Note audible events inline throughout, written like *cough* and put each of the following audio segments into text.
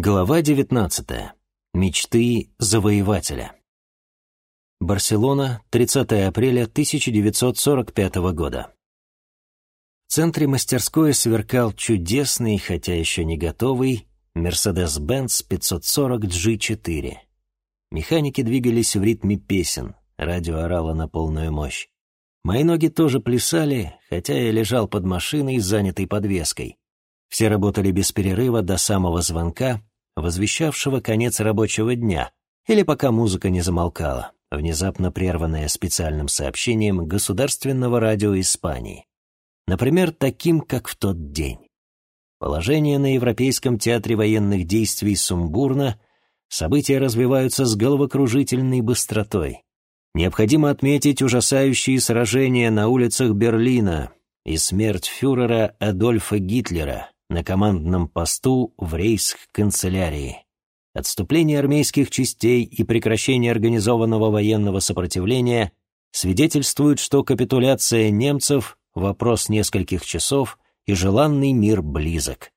Глава 19. Мечты завоевателя. Барселона, 30 апреля 1945 года. В центре мастерской сверкал чудесный, хотя еще не готовый, Mercedes-Benz 540 G4. Механики двигались в ритме песен, радио орало на полную мощь. Мои ноги тоже плясали, хотя я лежал под машиной, занятой подвеской. Все работали без перерыва до самого звонка, возвещавшего конец рабочего дня, или пока музыка не замолкала, внезапно прерванная специальным сообщением Государственного радио Испании. Например, таким, как в тот день. Положение на Европейском театре военных действий сумбурно, события развиваются с головокружительной быстротой. Необходимо отметить ужасающие сражения на улицах Берлина и смерть фюрера Адольфа Гитлера, на командном посту в рейс-канцелярии. Отступление армейских частей и прекращение организованного военного сопротивления свидетельствуют, что капитуляция немцев — вопрос нескольких часов, и желанный мир близок.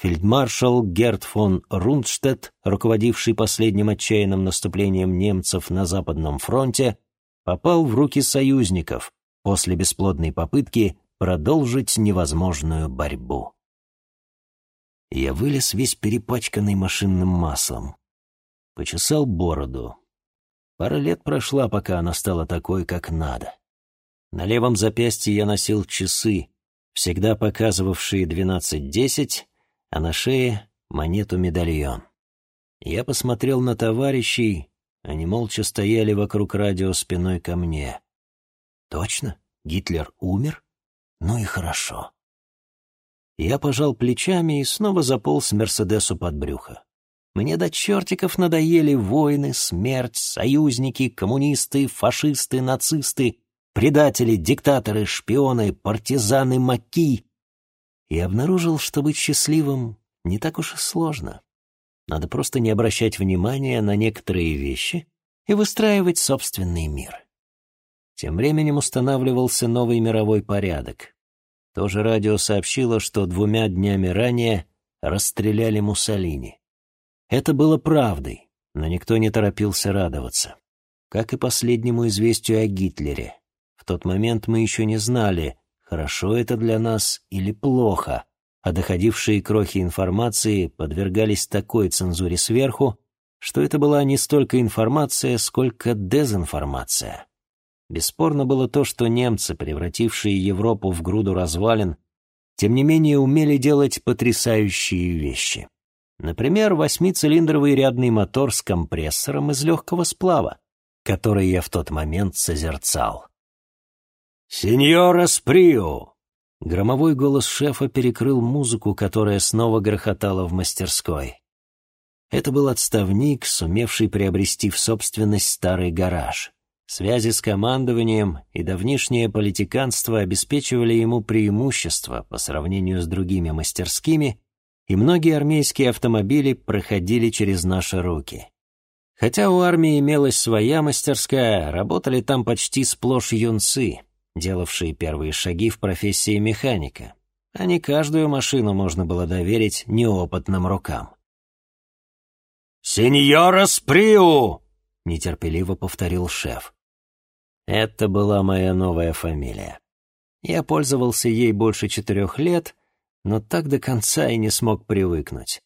Фельдмаршал Герт фон Рундштедт, руководивший последним отчаянным наступлением немцев на Западном фронте, попал в руки союзников после бесплодной попытки продолжить невозможную борьбу. Я вылез весь перепачканный машинным маслом. Почесал бороду. Пара лет прошла, пока она стала такой, как надо. На левом запястье я носил часы, всегда показывавшие двенадцать-десять, а на шее — монету-медальон. Я посмотрел на товарищей, они молча стояли вокруг радио спиной ко мне. Точно? Гитлер умер? Ну и хорошо. Я пожал плечами и снова заполз Мерседесу под брюхо. Мне до чертиков надоели войны, смерть, союзники, коммунисты, фашисты, нацисты, предатели, диктаторы, шпионы, партизаны, маки. И обнаружил, что быть счастливым не так уж и сложно. Надо просто не обращать внимания на некоторые вещи и выстраивать собственный мир. Тем временем устанавливался новый мировой порядок. Тоже радио сообщило, что двумя днями ранее расстреляли Муссолини. Это было правдой, но никто не торопился радоваться. Как и последнему известию о Гитлере. В тот момент мы еще не знали, хорошо это для нас или плохо, а доходившие крохи информации подвергались такой цензуре сверху, что это была не столько информация, сколько дезинформация. Бесспорно было то, что немцы, превратившие Европу в груду развалин, тем не менее умели делать потрясающие вещи. Например, восьмицилиндровый рядный мотор с компрессором из легкого сплава, который я в тот момент созерцал. «Сеньора Сприо!» Громовой голос шефа перекрыл музыку, которая снова грохотала в мастерской. Это был отставник, сумевший приобрести в собственность старый гараж. Связи с командованием и давнишнее политиканство обеспечивали ему преимущество по сравнению с другими мастерскими, и многие армейские автомобили проходили через наши руки. Хотя у армии имелась своя мастерская, работали там почти сплошь юнцы, делавшие первые шаги в профессии механика, а не каждую машину можно было доверить неопытным рукам. «Сеньора Сприу!» — нетерпеливо повторил шеф. Это была моя новая фамилия. Я пользовался ей больше четырех лет, но так до конца и не смог привыкнуть.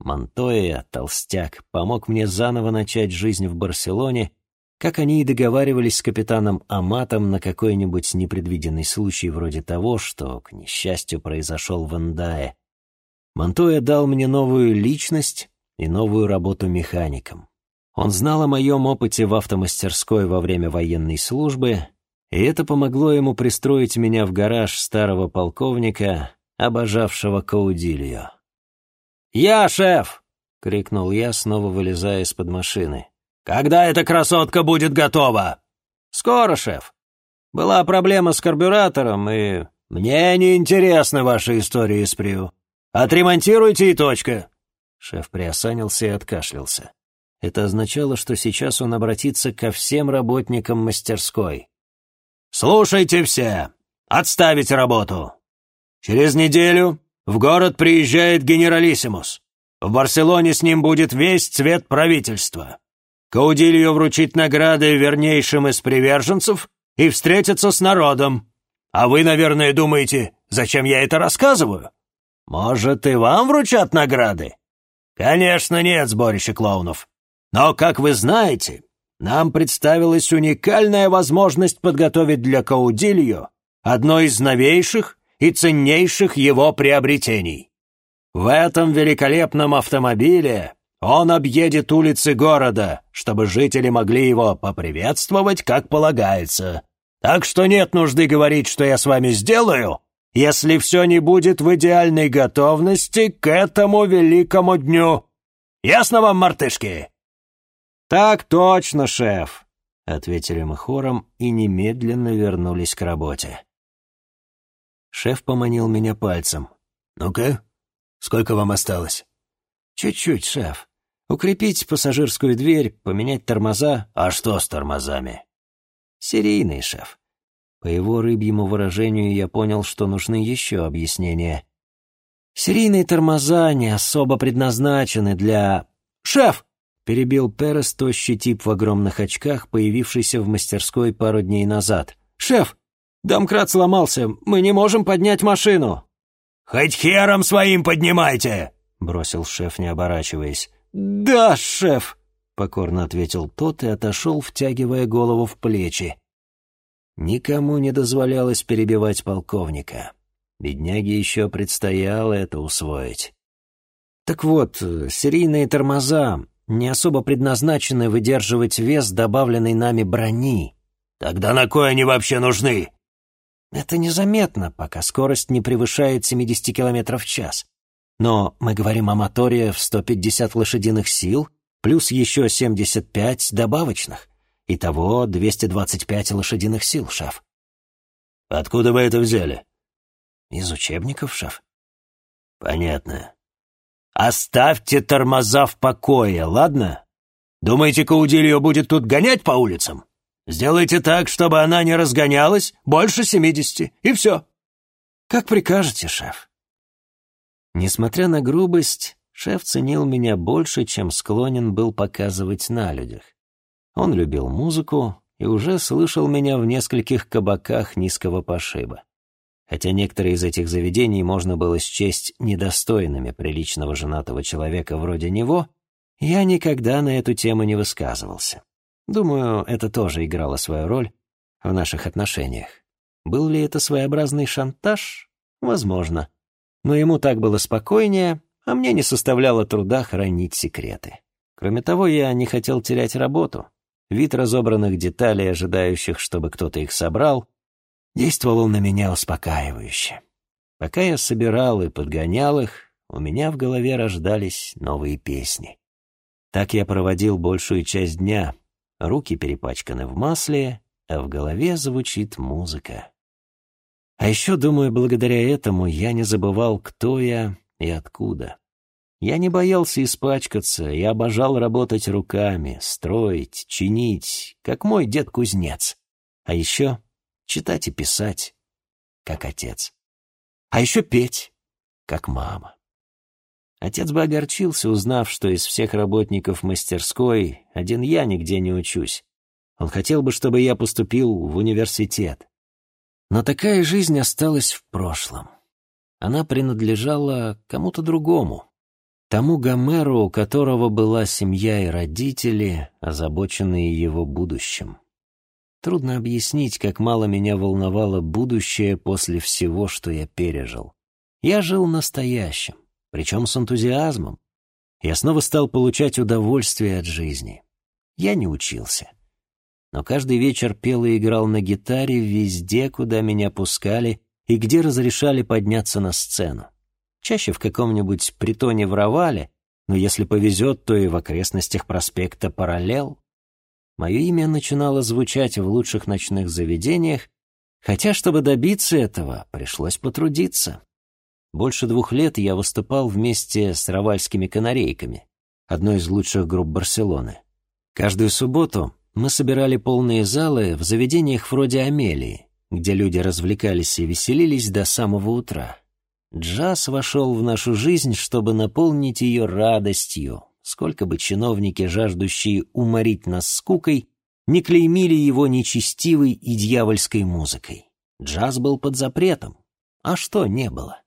Монтоя, толстяк, помог мне заново начать жизнь в Барселоне, как они и договаривались с капитаном Аматом на какой-нибудь непредвиденный случай вроде того, что, к несчастью, произошел в Андае. Монтоя дал мне новую личность и новую работу механиком. Он знал о моем опыте в автомастерской во время военной службы, и это помогло ему пристроить меня в гараж старого полковника, обожавшего Каудилью. «Я шеф!» — крикнул я, снова вылезая из-под машины. «Когда эта красотка будет готова?» «Скоро, шеф. Была проблема с карбюратором, и...» «Мне не интересны ваши истории с. Отремонтируйте и точка!» Шеф приосанился и откашлялся. Это означало, что сейчас он обратится ко всем работникам мастерской. «Слушайте все! Отставить работу! Через неделю в город приезжает генералиссимус. В Барселоне с ним будет весь цвет правительства. Каудилью вручить награды вернейшим из приверженцев и встретиться с народом. А вы, наверное, думаете, зачем я это рассказываю? Может, и вам вручат награды? Конечно, нет, сборище клоунов. Но, как вы знаете, нам представилась уникальная возможность подготовить для Каудилью одно из новейших и ценнейших его приобретений. В этом великолепном автомобиле он объедет улицы города, чтобы жители могли его поприветствовать, как полагается. Так что нет нужды говорить, что я с вами сделаю, если все не будет в идеальной готовности к этому великому дню. Ясно вам, мартышки?» «Так точно, шеф», — ответили мы хором и немедленно вернулись к работе. Шеф поманил меня пальцем. «Ну-ка, сколько вам осталось?» «Чуть-чуть, шеф. Укрепить пассажирскую дверь, поменять тормоза». «А что с тормозами?» «Серийный, шеф». По его рыбьему выражению я понял, что нужны еще объяснения. «Серийные тормоза не особо предназначены для...» «Шеф!» — перебил Перес тощий тип в огромных очках, появившийся в мастерской пару дней назад. «Шеф, Домкрат сломался, мы не можем поднять машину». «Хоть хером своим поднимайте!» — бросил шеф, не оборачиваясь. «Да, шеф!» — покорно ответил тот и отошел, втягивая голову в плечи. Никому не дозволялось перебивать полковника. Бедняге еще предстояло это усвоить. Так вот, серийные тормоза не особо предназначены выдерживать вес добавленной нами брони. «Тогда на кой они вообще нужны?» Это незаметно, пока скорость не превышает 70 км в час. Но мы говорим о моторе в 150 лошадиных сил, плюс еще 75 добавочных. Итого 225 лошадиных сил, шеф. Откуда вы это взяли? Из учебников, шеф. Понятно. Оставьте тормоза в покое, ладно? Думаете, Каудильо будет тут гонять по улицам? Сделайте так, чтобы она не разгонялась больше семидесяти, и все». «Как прикажете, шеф». Несмотря на грубость, шеф ценил меня больше, чем склонен был показывать на людях. Он любил музыку и уже слышал меня в нескольких кабаках низкого пошиба. Хотя некоторые из этих заведений можно было счесть недостойными приличного женатого человека вроде него, я никогда на эту тему не высказывался. Думаю, это тоже играло свою роль в наших отношениях. Был ли это своеобразный шантаж? Возможно. Но ему так было спокойнее, а мне не составляло труда хранить секреты. Кроме того, я не хотел терять работу. Вид разобранных деталей, ожидающих, чтобы кто-то их собрал, действовал на меня успокаивающе. Пока я собирал и подгонял их, у меня в голове рождались новые песни. Так я проводил большую часть дня, руки перепачканы в масле, а в голове звучит музыка. А еще, думаю, благодаря этому я не забывал, кто я и откуда. Я не боялся испачкаться, я обожал работать руками, строить, чинить, как мой дед-кузнец. А еще читать и писать, как отец. А еще петь, как мама. Отец бы огорчился, узнав, что из всех работников мастерской один я нигде не учусь. Он хотел бы, чтобы я поступил в университет. Но такая жизнь осталась в прошлом. Она принадлежала кому-то другому. Тому Гомеру, у которого была семья и родители, озабоченные его будущим. Трудно объяснить, как мало меня волновало будущее после всего, что я пережил. Я жил настоящим причем с энтузиазмом. Я снова стал получать удовольствие от жизни. Я не учился. Но каждый вечер пел и играл на гитаре везде, куда меня пускали и где разрешали подняться на сцену. Чаще в каком-нибудь притоне в Равале, но если повезет, то и в окрестностях проспекта Параллел. Мое имя начинало звучать в лучших ночных заведениях, хотя, чтобы добиться этого, пришлось потрудиться. Больше двух лет я выступал вместе с равальскими канарейками, одной из лучших групп Барселоны. Каждую субботу мы собирали полные залы в заведениях вроде Амелии, где люди развлекались и веселились до самого утра. Джаз вошел в нашу жизнь, чтобы наполнить ее радостью, сколько бы чиновники, жаждущие уморить нас скукой, не клеймили его нечестивой и дьявольской музыкой. Джаз был под запретом. А что не было?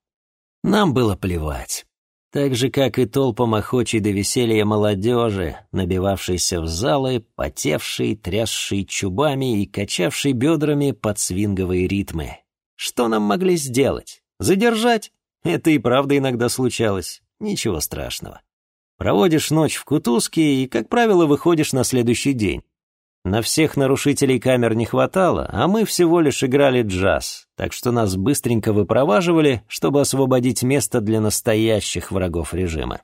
Нам было плевать. Так же, как и толпам охочей до веселья молодежи, набивавшейся в залы, потевшей, трясшей чубами и качавшей бедрами под свинговые ритмы. Что нам могли сделать? Задержать? Это и правда иногда случалось. Ничего страшного. Проводишь ночь в кутузке и, как правило, выходишь на следующий день. На всех нарушителей камер не хватало, а мы всего лишь играли джаз, так что нас быстренько выпроваживали, чтобы освободить место для настоящих врагов режима.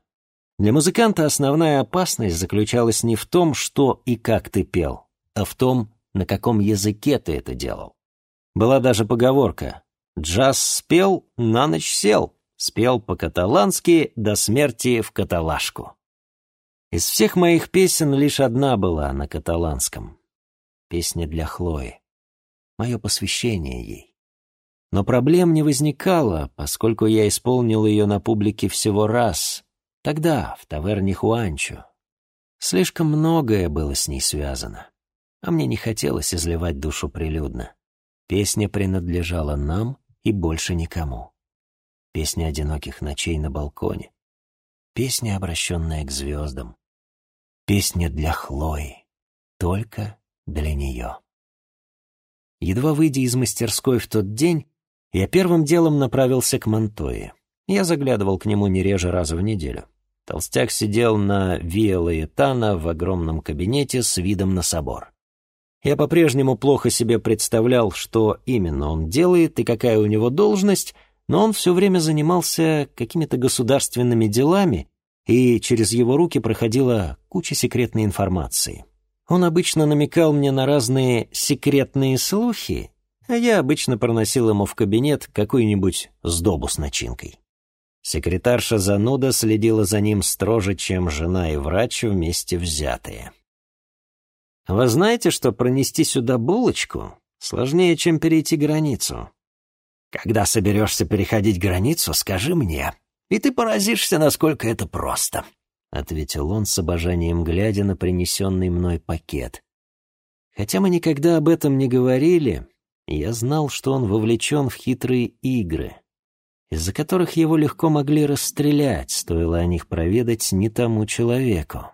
Для музыканта основная опасность заключалась не в том, что и как ты пел, а в том, на каком языке ты это делал. Была даже поговорка «Джаз спел, на ночь сел», спел по-каталански до смерти в каталашку. Из всех моих песен лишь одна была на каталанском. Песня для Хлои. Мое посвящение ей. Но проблем не возникало, поскольку я исполнил ее на публике всего раз, тогда, в таверне Хуанчо. Слишком многое было с ней связано, а мне не хотелось изливать душу прилюдно. Песня принадлежала нам и больше никому. Песня одиноких ночей на балконе. Песня, обращенная к звездам. Песня для Хлои. Только для нее. Едва выйдя из мастерской в тот день, я первым делом направился к Монтое. Я заглядывал к нему не реже раза в неделю. Толстяк сидел на Виа Лаэтана в огромном кабинете с видом на собор. Я по-прежнему плохо себе представлял, что именно он делает и какая у него должность, но он все время занимался какими-то государственными делами и через его руки проходила куча секретной информации. Он обычно намекал мне на разные секретные слухи, а я обычно проносил ему в кабинет какую-нибудь сдобу с начинкой. Секретарша зануда следила за ним строже, чем жена и врач вместе взятые. «Вы знаете, что пронести сюда булочку сложнее, чем перейти границу?» «Когда соберешься переходить границу, скажи мне», и ты поразишься, насколько это просто», — ответил он с обожанием, глядя на принесенный мной пакет. Хотя мы никогда об этом не говорили, я знал, что он вовлечен в хитрые игры, из-за которых его легко могли расстрелять, стоило о них проведать не тому человеку.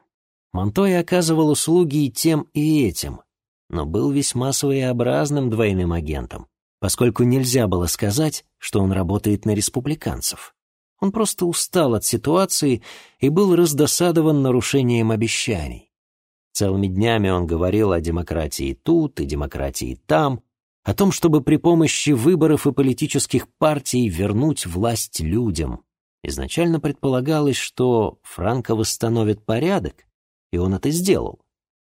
Монтой оказывал услуги и тем, и этим, но был весьма своеобразным двойным агентом, поскольку нельзя было сказать, что он работает на республиканцев. Он просто устал от ситуации и был раздосадован нарушением обещаний. Целыми днями он говорил о демократии тут и демократии там, о том, чтобы при помощи выборов и политических партий вернуть власть людям. Изначально предполагалось, что Франко восстановит порядок, и он это сделал.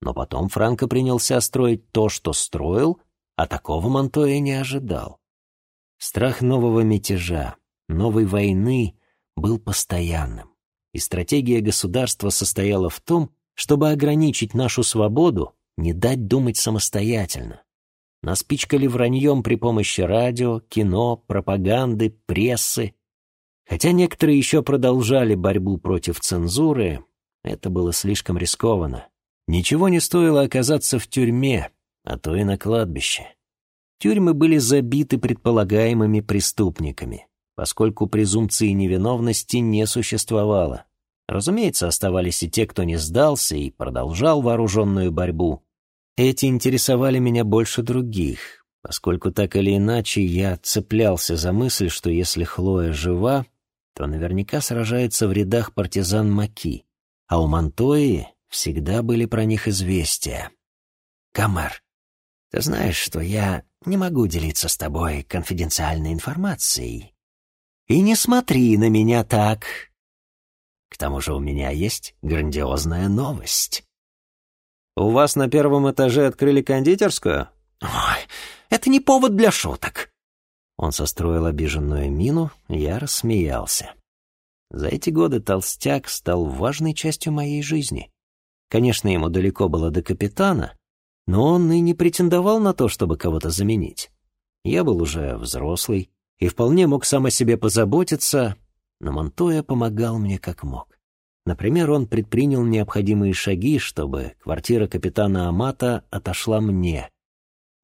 Но потом Франко принялся строить то, что строил, а такого Монтоя не ожидал. Страх нового мятежа, новой войны был постоянным, и стратегия государства состояла в том, чтобы ограничить нашу свободу, не дать думать самостоятельно. Нас пичкали враньем при помощи радио, кино, пропаганды, прессы. Хотя некоторые еще продолжали борьбу против цензуры, это было слишком рискованно. Ничего не стоило оказаться в тюрьме, а то и на кладбище. Тюрьмы были забиты предполагаемыми преступниками поскольку презумпции невиновности не существовало. Разумеется, оставались и те, кто не сдался и продолжал вооруженную борьбу. Эти интересовали меня больше других, поскольку так или иначе я цеплялся за мысль, что если Хлоя жива, то наверняка сражается в рядах партизан Маки, а у Монтои всегда были про них известия. «Камар, ты знаешь, что я не могу делиться с тобой конфиденциальной информацией, и не смотри на меня так. К тому же у меня есть грандиозная новость. У вас на первом этаже открыли кондитерскую? Ой, это не повод для шуток. Он состроил обиженную мину, я рассмеялся. За эти годы толстяк стал важной частью моей жизни. Конечно, ему далеко было до капитана, но он и не претендовал на то, чтобы кого-то заменить. Я был уже взрослый, и вполне мог сам о себе позаботиться, но Монтоя помогал мне как мог. Например, он предпринял необходимые шаги, чтобы квартира капитана Амата отошла мне.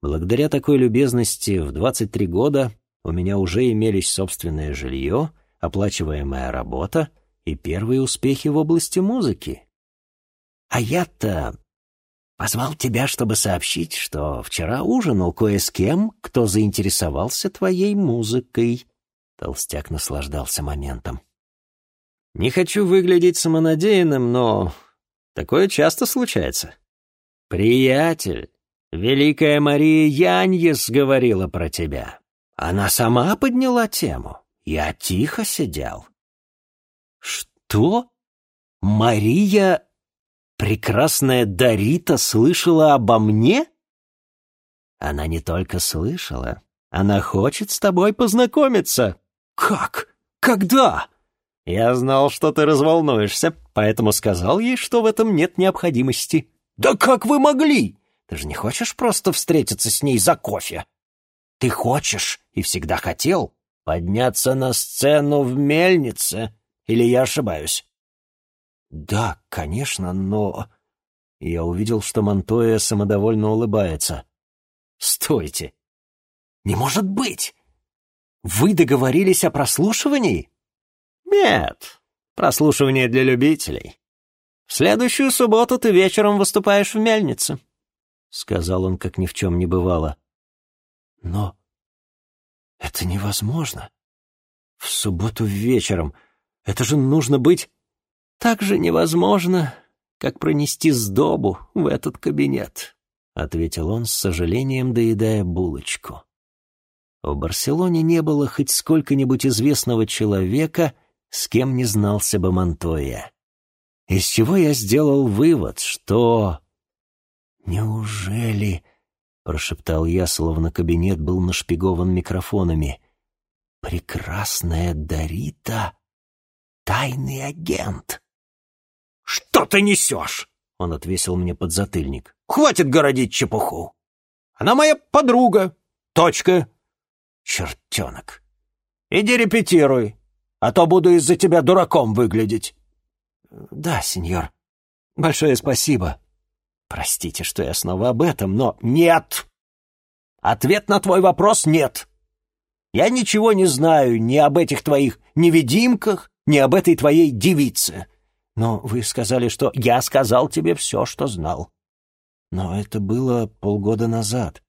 Благодаря такой любезности в 23 года у меня уже имелись собственное жилье, оплачиваемая работа и первые успехи в области музыки. А я-то позвал тебя, чтобы сообщить, что вчера ужинал кое с кем, кто заинтересовался твоей музыкой. Толстяк наслаждался моментом. Не хочу выглядеть самонадеянным, но такое часто случается. Приятель, Великая Мария Яньес говорила про тебя. Она сама подняла тему. Я тихо сидел. Что? Мария, прекрасная Дарита, слышала обо мне? Она не только слышала, она хочет с тобой познакомиться. Как? Когда? Я знал, что ты разволнуешься, поэтому сказал ей, что в этом нет необходимости. Да как вы могли? Ты же не хочешь просто встретиться с ней за кофе? Ты хочешь и всегда хотел подняться на сцену в мельнице, или я ошибаюсь? Да, конечно, но... Я увидел, что Монтоя самодовольно улыбается. Стойте! Не может быть! Вы договорились о прослушивании? Нет, прослушивание для любителей. В следующую субботу ты вечером выступаешь в мельнице, — сказал он, как ни в чем не бывало. Но это невозможно. В субботу вечером. Это же нужно быть так же невозможно, как пронести сдобу в этот кабинет, — ответил он с сожалением, доедая булочку. В Барселоне не было хоть сколько-нибудь известного человека, с кем не знался бы Монтоя. Из чего я сделал вывод, что... Неужели — прошептал я, словно кабинет был нашпигован микрофонами. «Прекрасная Дарита — тайный агент!» «Что ты несешь?» — он отвесил мне подзатыльник. «Хватит городить чепуху! Она моя подруга! Точка!» «Чертенок! Иди репетируй, а то буду из-за тебя дураком выглядеть!» «Да, сеньор. Большое спасибо!» Простите, что я снова об этом, но нет. Ответ на твой вопрос — нет. Я ничего не знаю ни об этих твоих невидимках, ни об этой твоей девице. Но вы сказали, что я сказал тебе все, что знал. Но это было полгода назад.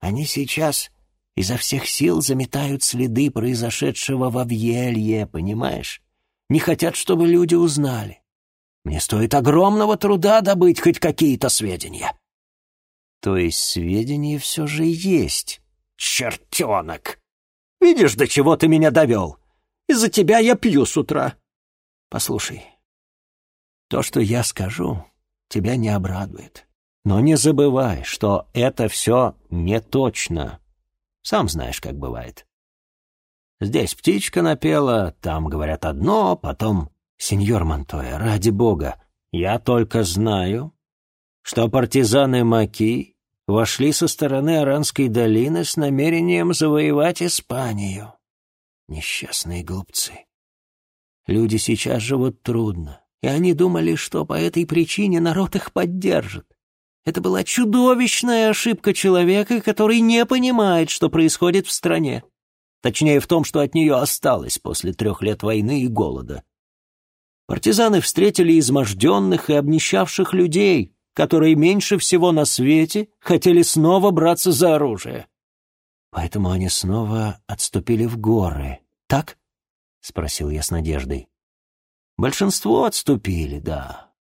Они сейчас изо всех сил заметают следы произошедшего во Вьелье, понимаешь? Не хотят, чтобы люди узнали. Мне стоит огромного труда добыть хоть какие-то сведения. То есть сведения все же есть. Чертенок! Видишь, до чего ты меня довел? Из-за тебя я пью с утра. Послушай, то, что я скажу, тебя не обрадует. Но не забывай, что это все не точно. Сам знаешь, как бывает. Здесь птичка напела, там говорят одно, потом «Сеньор Монтоя, ради бога, я только знаю, что партизаны Маки вошли со стороны Аранской долины с намерением завоевать Испанию. Несчастные глупцы. Люди сейчас живут трудно, и они думали, что по этой причине народ их поддержит. Это была чудовищная ошибка человека, который не понимает, что происходит в стране. Точнее, в том, что от нее осталось после трех лет войны и голода. Партизаны встретили изможденных и обнищавших людей, которые меньше всего на свете хотели снова браться за оружие. Поэтому они снова отступили в горы, так? — спросил я с надеждой. Большинство отступили, да.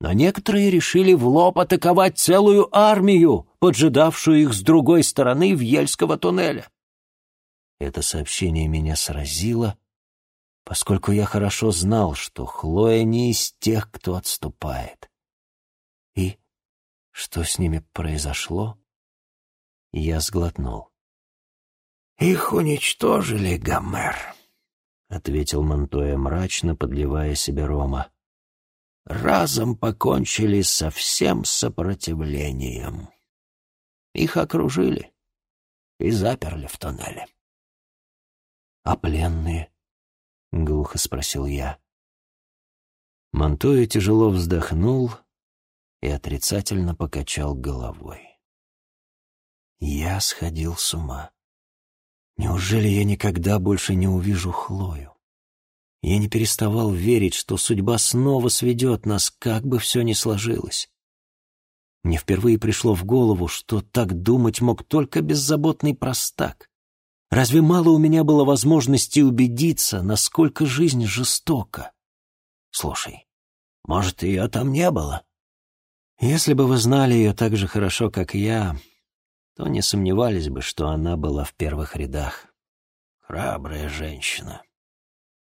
Но некоторые решили в лоб атаковать целую армию, поджидавшую их с другой стороны Вьельского туннеля. Это сообщение меня сразило, поскольку я хорошо знал, что Хлоя не из тех, кто отступает. И что с ними произошло? Я сглотнул. «Их уничтожили, Гомер», — ответил Монтоя мрачно, подливая себе рома. «Разом покончили со всем сопротивлением. Их окружили и заперли в тоннеле. «А пленные?» — глухо спросил я. Монтоя тяжело вздохнул и отрицательно покачал головой. Я сходил с ума. Неужели я никогда больше не увижу Хлою? Я не переставал верить, что судьба снова сведет нас, как бы все ни сложилось. Мне впервые пришло в голову, что так думать мог только беззаботный простак. Разве мало у меня было возможности убедиться, насколько жизнь жестока? Слушай, может, ее там не было? Если бы вы знали ее так же хорошо, как я, то не сомневались бы, что она была в первых рядах. Храбрая женщина.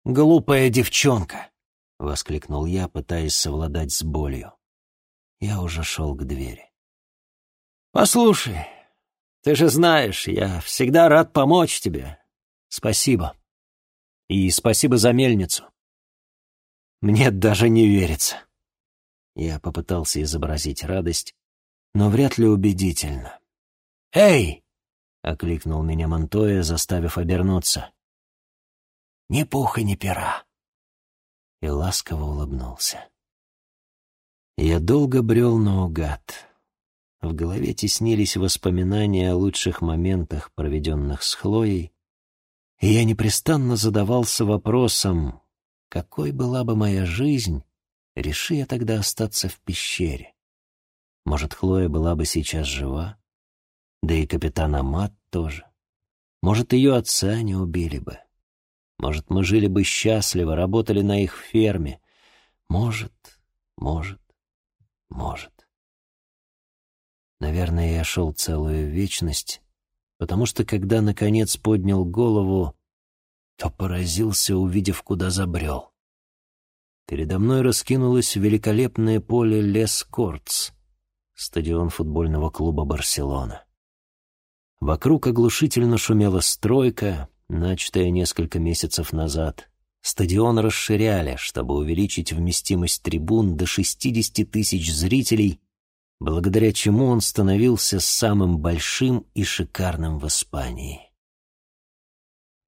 «Глупая девчонка!» — воскликнул я, пытаясь совладать с болью. Я уже шел к двери. «Послушай, ты же знаешь, я всегда рад помочь тебе. Спасибо. И спасибо за мельницу. Мне даже не верится». Я попытался изобразить радость, но вряд ли убедительно. «Эй!» — окликнул меня Монтоя, заставив обернуться. «Ни пуха, ни пера!» И ласково улыбнулся. Я долго брел наугад. В голове теснились воспоминания о лучших моментах, проведенных с Хлоей, и я непрестанно задавался вопросом, какой была бы моя жизнь, реши я тогда остаться в пещере. Может, Хлоя была бы сейчас жива? Да и капитан Амат тоже. Может, ее отца не убили бы. Может, мы жили бы счастливо, работали на их ферме. Может, может, может. Наверное, я шел целую вечность, потому что, когда, наконец, поднял голову, то поразился, увидев, куда забрел. Передо мной раскинулось великолепное поле Лес Кортс, стадион футбольного клуба «Барселона». Вокруг оглушительно шумела стройка, начатая несколько месяцев назад. Стадион расширяли, чтобы увеличить вместимость трибун до 60 тысяч зрителей, благодаря чему он становился самым большим и шикарным в Испании.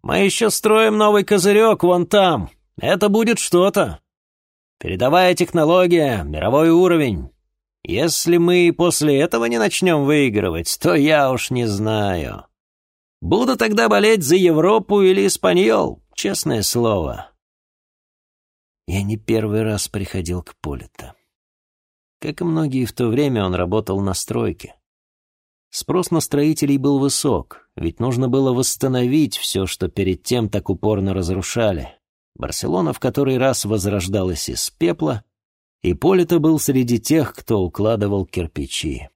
«Мы еще строим новый козырек вон там. Это будет что-то. Передовая технология, мировой уровень. Если мы после этого не начнем выигрывать, то я уж не знаю. Буду тогда болеть за Европу или Испаньол, честное слово. Я не первый раз приходил к Полита. Как и многие в то время, он работал на стройке. Спрос на строителей был высок, ведь нужно было восстановить все, что перед тем так упорно разрушали. Барселона в который раз возрождалась из пепла, и Полита был среди тех, кто укладывал кирпичи.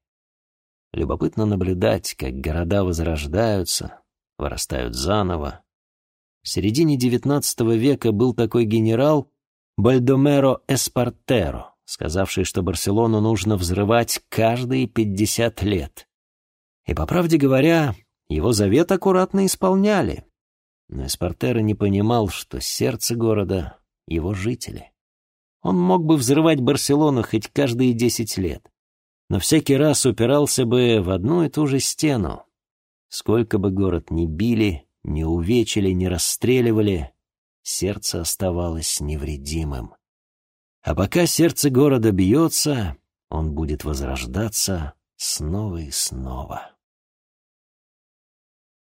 Любопытно наблюдать, как города возрождаются, вырастают заново. В середине XIX века был такой генерал Бальдомеро Эспартеро, сказавший, что Барселону нужно взрывать каждые пятьдесят лет. И, по правде говоря, его завет аккуратно исполняли. Но Эспартеро не понимал, что сердце города — его жители. Он мог бы взрывать Барселону хоть каждые десять лет, но всякий раз упирался бы в одну и ту же стену. Сколько бы город ни били, ни увечили, ни расстреливали, сердце оставалось невредимым. А пока сердце города бьется, он будет возрождаться снова и снова.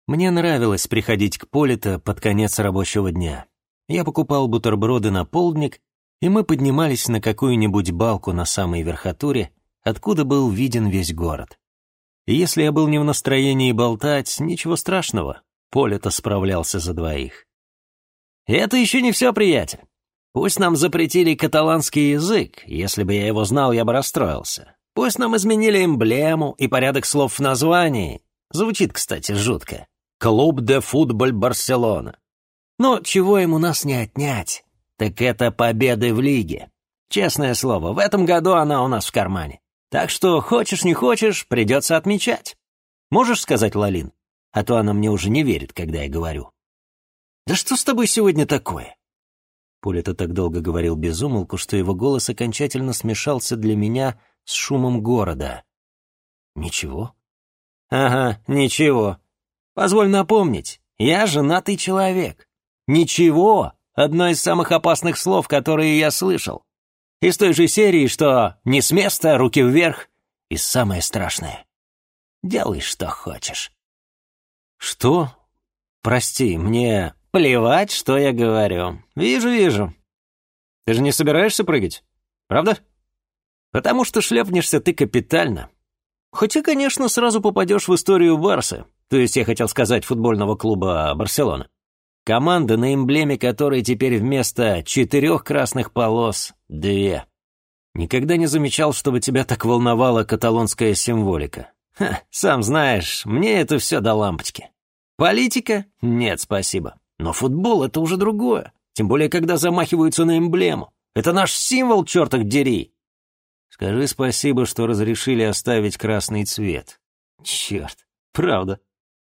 Мне нравилось приходить к Полита под конец рабочего дня. Я покупал бутерброды на полдник и мы поднимались на какую-нибудь балку на самой верхотуре, откуда был виден весь город. И если я был не в настроении болтать, ничего страшного, Поле-то справлялся за двоих. Это еще не все, приятель. Пусть нам запретили каталанский язык, если бы я его знал, я бы расстроился. Пусть нам изменили эмблему и порядок слов в названии. Звучит, кстати, жутко. «Клуб де футболь Барселона». Но чего ему нас не отнять? Так это победы в лиге. Честное слово, в этом году она у нас в кармане. Так что, хочешь не хочешь, придется отмечать. Можешь сказать, Лалин? А то она мне уже не верит, когда я говорю. «Да что с тобой сегодня такое?» Пуля-то так долго говорил без умолку, что его голос окончательно смешался для меня с шумом города. «Ничего?» «Ага, ничего. Позволь напомнить, Я женатый человек. Ничего, одно из самых опасных слов, которые я слышал. Из той же серии, что «не с места, руки вверх» и самое страшное. Делай, что хочешь. Что? Прости, мне плевать, что я говорю. Вижу, вижу. Ты же не собираешься прыгать, правда? Потому что шлепнешься ты капитально. Хотя, конечно, сразу попадешь в историю Барса, то есть я хотел сказать футбольного клуба Барселона. Команда, на эмблеме которой теперь вместо четырех красных полос — две. Никогда не замечал, чтобы тебя так волновала каталонская символика. Ха, сам знаешь, мне это все до лампочки. Политика? Нет, спасибо. Но футбол — это уже другое. Тем более, когда замахиваются на эмблему. Это наш символ, черток дери. Скажи спасибо, что разрешили оставить красный цвет. Черт, правда.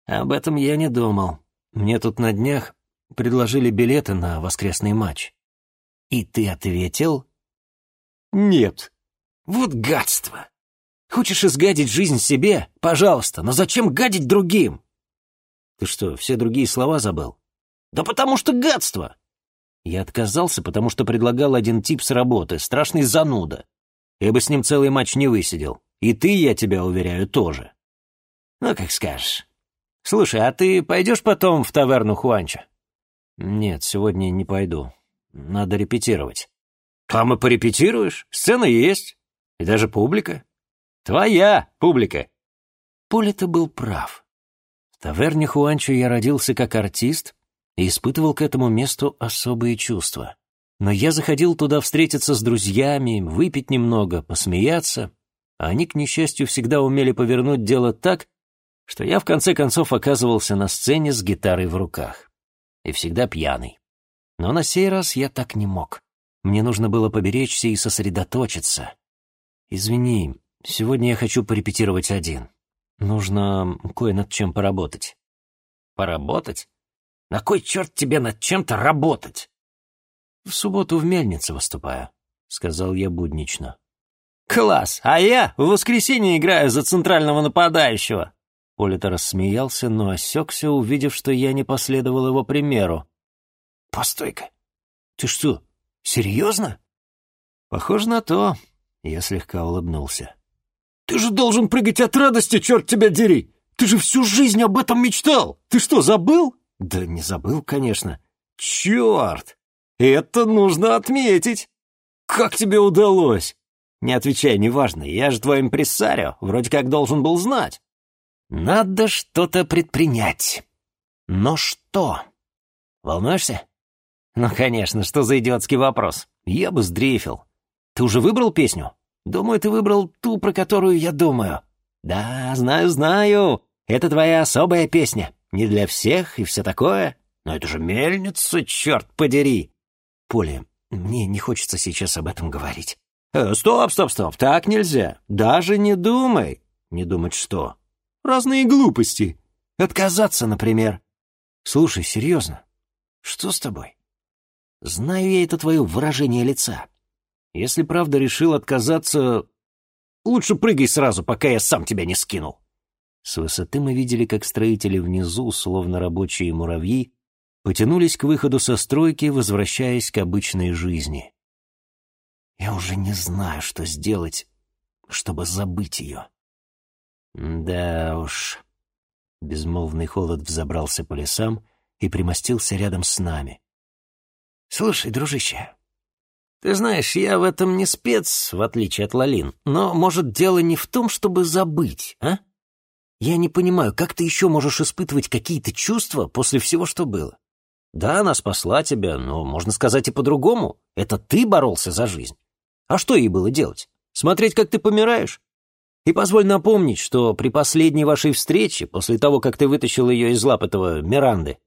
Об этом я не думал. Мне тут на днях предложили билеты на воскресный матч. И ты ответил? Нет. Вот гадство. Хочешь изгадить жизнь себе? Пожалуйста, но зачем гадить другим? Ты что, все другие слова забыл? Да потому что гадство. Я отказался, потому что предлагал один тип с работы, страшный зануда. Я бы с ним целый матч не высидел. И ты, я тебя уверяю, тоже. Ну, как скажешь. Слушай, а ты пойдешь потом в таверну Хуанча? Нет, сегодня не пойду. Надо репетировать. Там и порепетируешь? Сцена есть. И даже публика. Твоя публика. Поля-то был прав. В таверне Хуанчо я родился как артист и испытывал к этому месту особые чувства. Но я заходил туда встретиться с друзьями, выпить немного, посмеяться, а они, к несчастью, всегда умели повернуть дело так, что я в конце концов оказывался на сцене с гитарой в руках. И всегда пьяный. Но на сей раз я так не мог. Мне нужно было поберечься и сосредоточиться. Извини, сегодня я хочу порепетировать один. Нужно кое над чем поработать. Поработать? На кой черт тебе над чем-то работать? В субботу в мельнице выступаю, сказал я буднично. Класс, а я в воскресенье играю за центрального нападающего. Полита рассмеялся, но осекся, увидев, что я не последовал его примеру. «Постой-ка, ты что, серьезно?» «Похоже на то», — я слегка улыбнулся. «Ты же должен прыгать от радости, черт тебя дери! Ты же всю жизнь об этом мечтал! Ты что, забыл?» «Да не забыл, конечно». «Черт! Это нужно отметить! Как тебе удалось?» «Не отвечай, неважно, я же твой импрессарио, вроде как должен был знать». Надо что-то предпринять. Но что? Волнуешься? Ну, конечно, что за идиотский вопрос. Я бы сдрейфил. Ты уже выбрал песню? Думаю, ты выбрал ту, про которую я думаю. Да, знаю, знаю. Это твоя особая песня. Не для всех и все такое. Но это же мельница, черт подери. Поле, мне не хочется сейчас об этом говорить. Э, стоп, стоп, стоп, так нельзя. Даже не думай. Не думать что? Разные глупости. Отказаться, например. Слушай, серьезно, что с тобой? Знаю я это твое выражение лица. Если правда решил отказаться, лучше прыгай сразу, пока я сам тебя не скинул. С высоты мы видели, как строители внизу, словно рабочие муравьи, потянулись к выходу со стройки, возвращаясь к обычной жизни. Я уже не знаю, что сделать, чтобы забыть ее. Да уж. Безмолвный холод взобрался по лесам и примостился рядом с нами. Слушай, дружище, ты знаешь, я в этом не спец, в отличие от Лалин, но, может, дело не в том, чтобы забыть, а? Я не понимаю, как ты еще можешь испытывать какие-то чувства после всего, что было? Да, она спасла тебя, но, можно сказать, и по-другому. Это ты боролся за жизнь. А что ей было делать? Смотреть, как ты помираешь? И позволь напомнить, что при последней вашей встрече, после того, как ты вытащил ее из лап этого Миранды,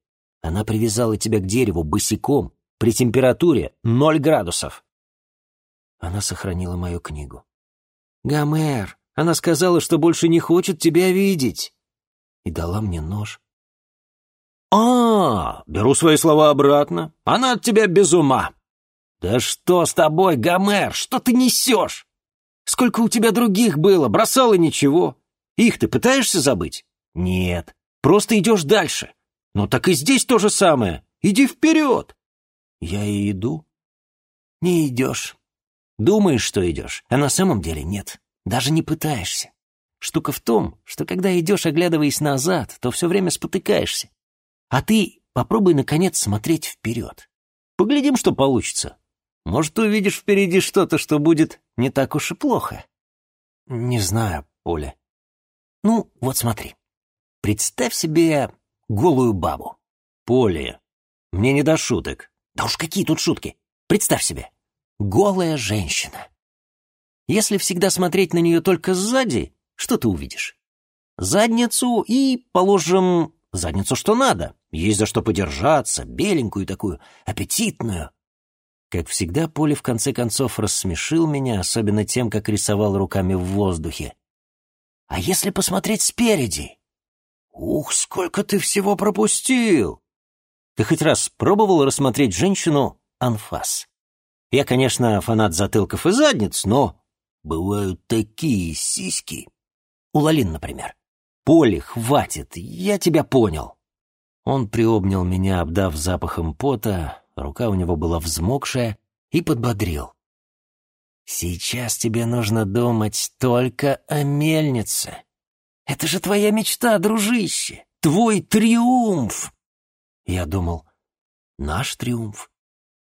она привязала тебя к дереву босиком при температуре ноль градусов. Она сохранила мою книгу. «Гомер, она сказала, что больше не хочет тебя видеть!» И дала мне нож. «А, беру свои слова обратно. Она от тебя без ума!» «Да что с тобой, Гомер? Что ты несешь?» Сколько у тебя других было, бросал и ничего. Их ты пытаешься забыть? Нет, просто идешь дальше. Ну так и здесь то же самое. Иди вперед. Я и иду. Не идешь. Думаешь, что идешь, а на самом деле нет. Даже не пытаешься. Штука в том, что когда идешь, оглядываясь назад, то все время спотыкаешься. А ты попробуй, наконец, смотреть вперед. Поглядим, что получится. Может, увидишь впереди что-то, что будет не так уж и плохо. Не знаю, Оля. Ну, вот смотри. Представь себе голую бабу. Поле. Мне не до шуток. Да уж какие тут шутки. Представь себе. Голая женщина. Если всегда смотреть на нее только сзади, что ты увидишь? Задницу и, положим, задницу что надо. Есть за что подержаться, беленькую такую, аппетитную. Как всегда, Поле в конце концов рассмешил меня, особенно тем, как рисовал руками в воздухе. А если посмотреть спереди? Ух, сколько ты всего пропустил! Ты хоть раз пробовал рассмотреть женщину анфас? Я, конечно, фанат затылков и задниц, но бывают такие сиськи. У Лалин, например. Поле, хватит, я тебя понял. Он приобнял меня, обдав запахом пота, рука у него была взмокшая, и подбодрил. «Сейчас тебе нужно думать только о мельнице. Это же твоя мечта, дружище, твой триумф!» Я думал, наш триумф?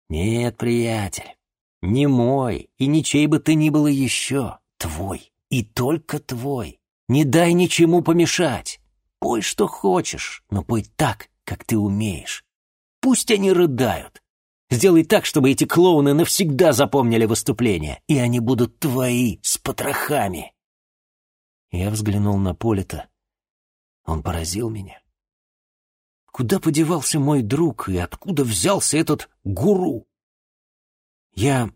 Нет, приятель, не мой и ничей бы ты ни было еще, твой и только твой. Не дай ничему помешать. Пой, что хочешь, но пой так, как ты умеешь. Пусть они рыдают. Сделай так, чтобы эти клоуны навсегда запомнили выступление, и они будут твои, с потрохами. Я взглянул на Полита. Он поразил меня. Куда подевался мой друг и откуда взялся этот гуру? Я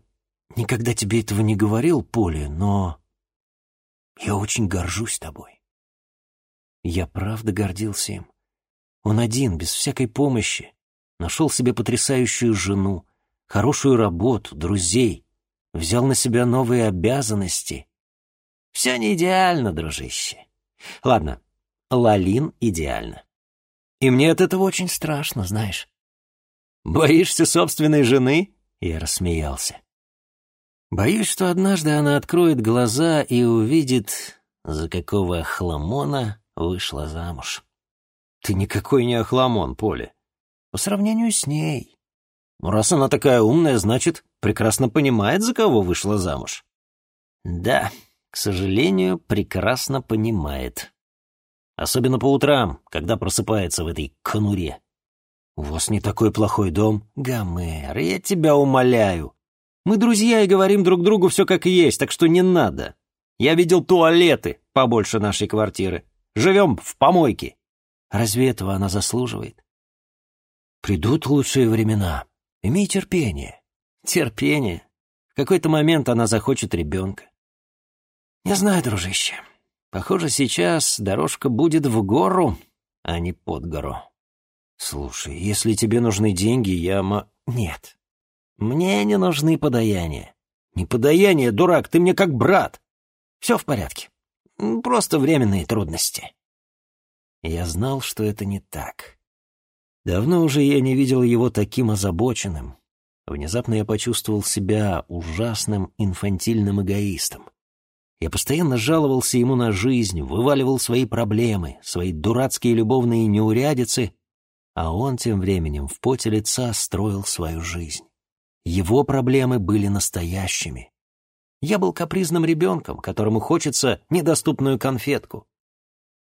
никогда тебе этого не говорил, Поле, но я очень горжусь тобой. Я правда гордился им. Он один, без всякой помощи, нашел себе потрясающую жену, хорошую работу, друзей, взял на себя новые обязанности. Все не идеально, дружище. Ладно, Лалин идеально. И мне от этого очень страшно, знаешь. Боишься собственной жены? Я рассмеялся. Боюсь, что однажды она откроет глаза и увидит, за какого хламона вышла замуж. Ты никакой не охламон, Поле. По сравнению с ней. Но раз она такая умная, значит, прекрасно понимает, за кого вышла замуж. Да, к сожалению, прекрасно понимает. Особенно по утрам, когда просыпается в этой конуре. У вас не такой плохой дом. Гомер, я тебя умоляю. Мы друзья и говорим друг другу все как есть, так что не надо. Я видел туалеты побольше нашей квартиры. Живем в помойке. Разве этого она заслуживает? Придут лучшие времена. Имей терпение. Терпение. В какой-то момент она захочет ребенка. Не знаю, дружище. Похоже, сейчас дорожка будет в гору, а не под гору. Слушай, если тебе нужны деньги, я ма... Нет. Мне не нужны подаяния. Не подаяние, дурак, ты мне как брат. Все в порядке. Просто временные трудности. Я знал, что это не так. Давно уже я не видел его таким озабоченным. Внезапно я почувствовал себя ужасным инфантильным эгоистом. Я постоянно жаловался ему на жизнь, вываливал свои проблемы, свои дурацкие любовные неурядицы, а он тем временем в поте лица строил свою жизнь. Его проблемы были настоящими. Я был капризным ребенком, которому хочется недоступную конфетку.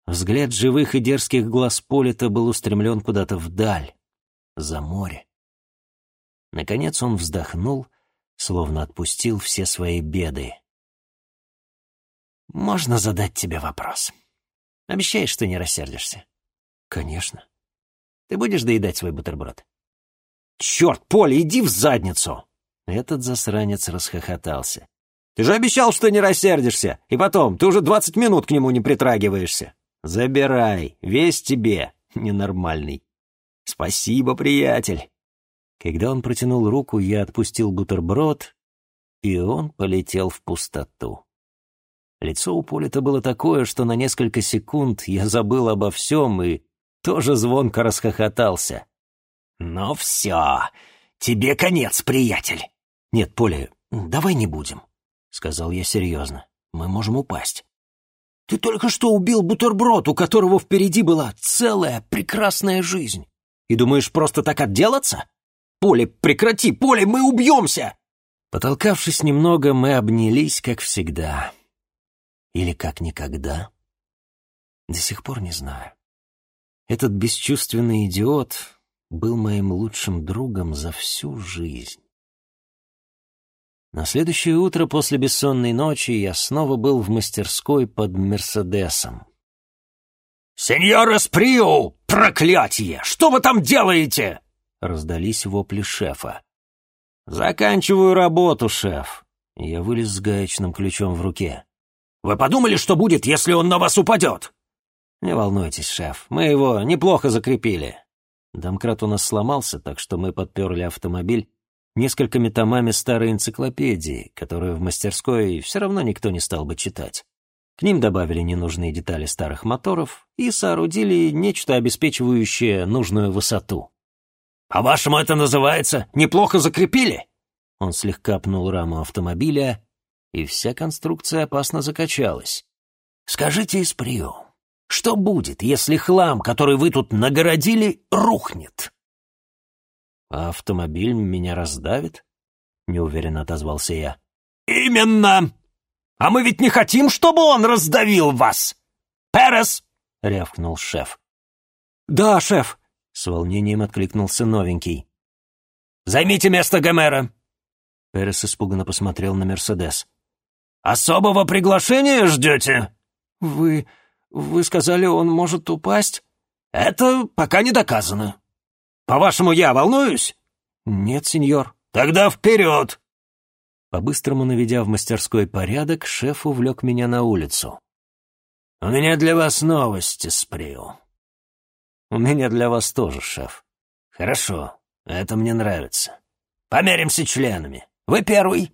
Взгляд живых и дерзких глаз Полита был устремлен куда-то вдаль, за море. Наконец он вздохнул, словно отпустил все свои беды. «Можно задать тебе вопрос? Обещаешь, что не рассердишься?» «Конечно». «Ты будешь доедать свой бутерброд?» «Черт, Поля, иди в задницу!» Этот засранец расхохотался. «Ты же обещал, что не рассердишься! И потом, ты уже двадцать минут к нему не притрагиваешься!» Забирай, весь тебе, *laughs* ненормальный. Спасибо, приятель. Когда он протянул руку, я отпустил бутерброд, и он полетел в пустоту. Лицо у Полита было такое, что на несколько секунд я забыл обо всем и тоже звонко расхохотался. «Ну все, тебе конец, приятель!» «Нет, Поля, давай не будем», — сказал я серьезно. «Мы можем упасть». «Ты только что убил бутерброд, у которого впереди была целая прекрасная жизнь. И думаешь, просто так отделаться? Поле, прекрати, Поле, мы убьемся!» Потолкавшись немного, мы обнялись, как всегда. Или как никогда. До сих пор не знаю. Этот бесчувственный идиот был моим лучшим другом за всю жизнь. На следующее утро после бессонной ночи я снова был в мастерской под Мерседесом. «Сеньор Эсприу, проклятие! Что вы там делаете?» Раздались вопли шефа. «Заканчиваю работу, шеф». Я вылез с гаечным ключом в руке. «Вы подумали, что будет, если он на вас упадет?» «Не волнуйтесь, шеф, мы его неплохо закрепили». Домкрат у нас сломался, так что мы подперли автомобиль несколькими томами старой энциклопедии, которую в мастерской все равно никто не стал бы читать. К ним добавили ненужные детали старых моторов и соорудили нечто, обеспечивающее нужную высоту. «По-вашему, это называется «неплохо закрепили»?» Он слегка пнул раму автомобиля, и вся конструкция опасно закачалась. «Скажите, Исприо, что будет, если хлам, который вы тут нагородили, рухнет?» «А автомобиль меня раздавит?» — неуверенно отозвался я. «Именно! А мы ведь не хотим, чтобы он раздавил вас! Перес!» — рявкнул шеф. «Да, шеф!» — с волнением откликнулся новенький. «Займите место Гомера!» Перес испуганно посмотрел на Мерседес. «Особого приглашения ждете?» «Вы... «Вы сказали, он может упасть?» «Это пока не доказано. По-вашему, я волнуюсь?» «Нет, сеньор». «Тогда вперед!» По-быстрому наведя в мастерской порядок, шеф увлек меня на улицу. «У меня для вас новости, Сприу». «У меня для вас тоже, шеф». «Хорошо, это мне нравится. Померимся членами. Вы первый».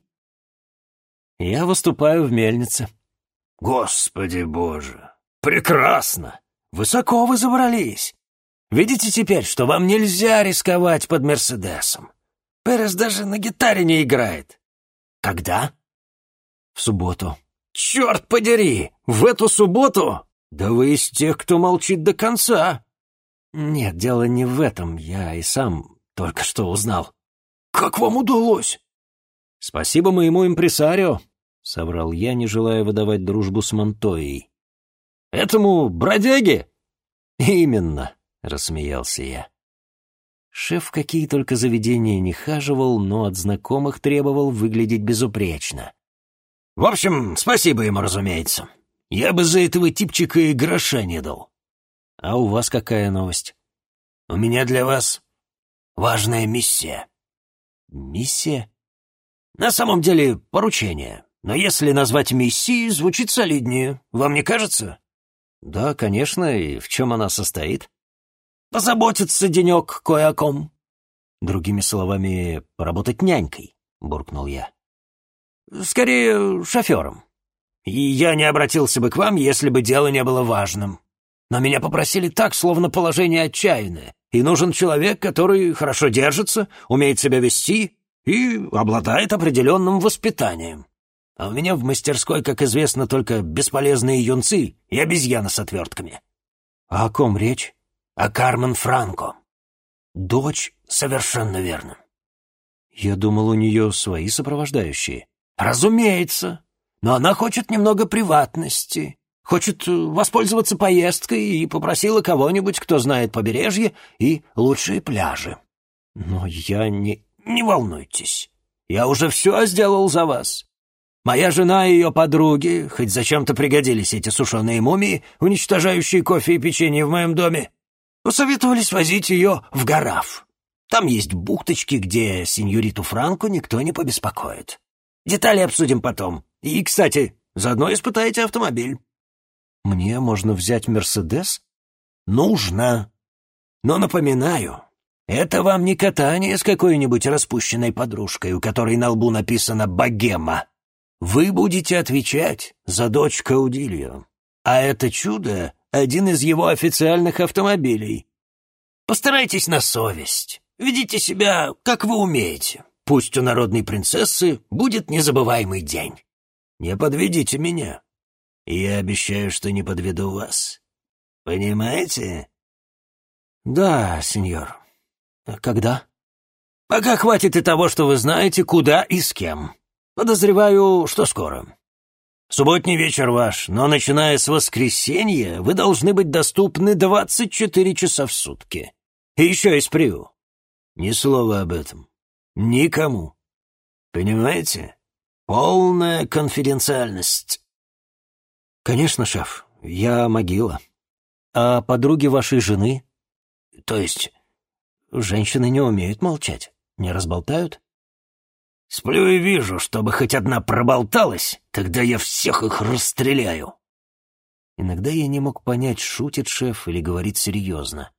«Я выступаю в мельнице». «Господи боже! «Прекрасно! Высоко вы забрались. Видите теперь, что вам нельзя рисковать под Мерседесом. Перес даже на гитаре не играет. Когда?» «В субботу». «Черт подери! В эту субботу? Да вы из тех, кто молчит до конца!» «Нет, дело не в этом. Я и сам только что узнал». «Как вам удалось?» «Спасибо моему импресарио», — соврал я, не желая выдавать дружбу с Монтоей. Этому бродяге?» «Именно», — рассмеялся я. Шеф какие только заведения не хаживал, но от знакомых требовал выглядеть безупречно. «В общем, спасибо ему, разумеется. Я бы за этого типчика и гроша не дал». «А у вас какая новость?» «У меня для вас важная миссия». «Миссия?» «На самом деле поручение, но если назвать миссией, звучит солиднее. Вам не кажется?» «Да, конечно, и в чем она состоит?» «Позаботиться денек кое о ком». «Другими словами, поработать нянькой», — буркнул я. «Скорее, шофером. И я не обратился бы к вам, если бы дело не было важным. Но меня попросили так, словно положение отчаянное, и нужен человек, который хорошо держится, умеет себя вести и обладает определенным воспитанием. А у меня в мастерской, как известно, только бесполезные юнцы и обезьяны с отвертками». «А о ком речь?» «О Кармен Франко. Дочь совершенно верно». «Я думал, у нее свои сопровождающие». «Разумеется. Но она хочет немного приватности. Хочет э, воспользоваться поездкой и попросила кого-нибудь, кто знает побережье и лучшие пляжи». «Но я не...» «Не волнуйтесь. Я уже все сделал за вас. Моя жена и ее подруги, хоть зачем-то пригодились эти сушеные мумии, уничтожающие кофе и печенье в моем доме, посоветовались возить ее в Гараф. Там есть бухточки, где сеньориту Франку никто не побеспокоит. Детали обсудим потом. И, кстати, заодно испытайте автомобиль. Мне можно взять «Мерседес»? Нужно. Но напоминаю, это вам не катание с какой-нибудь распущенной подружкой, у которой на лбу написано «богема». Вы будете отвечать за дочь Каудилью. А это чудо один из его официальных автомобилей. Постарайтесь на совесть. Ведите себя, как вы умеете. Пусть у народной принцессы будет незабываемый день. Не подведите меня. Я обещаю, что не подведу вас. Понимаете? Да, сеньор. Когда? Пока хватит и того, что вы знаете, куда и с кем. Подозреваю, что скоро. Субботний вечер ваш, но начиная с воскресенья вы должны быть доступны 24 часа в сутки. И еще из Приу. Ни слова об этом. Никому. Понимаете? Полная конфиденциальность. Конечно, шеф, я могила. А подруги вашей жены? То есть... Женщины не умеют молчать, не разболтают? Сплю и вижу, чтобы хоть одна проболталась, тогда я всех их расстреляю. Иногда я не мог понять, шутит шеф или говорит серьезно.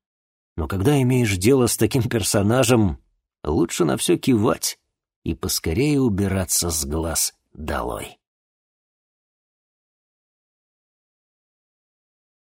Но когда имеешь дело с таким персонажем, лучше на все кивать и поскорее убираться с глаз долой.